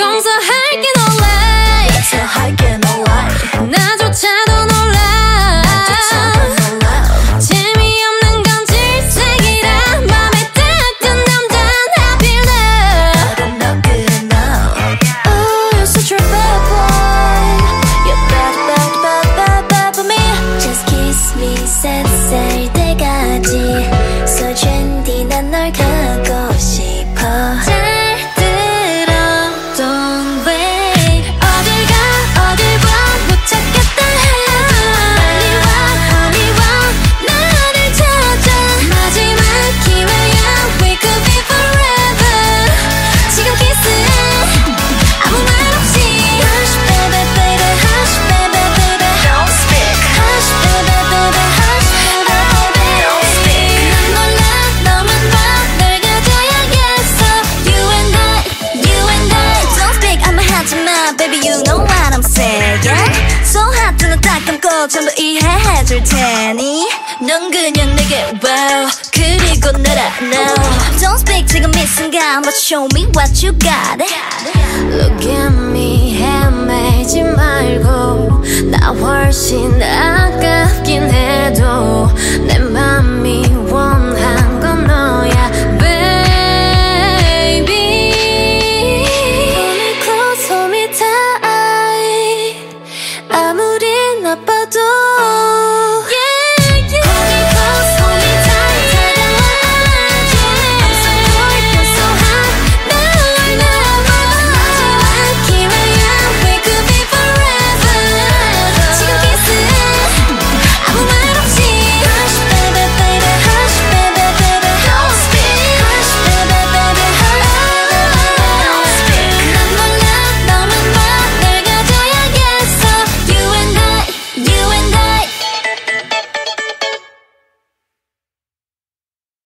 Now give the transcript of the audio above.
guns are hanging all Yeah baby you know what I'm saying So hot 눈을 딱 감고 전부 이해해줄 테니. 넌 그냥 내게 wow. 그리고 날 now Don't speak 지금 이 순간 But show me what you got. Look at me 헤매지 말고. 나 훨씬 나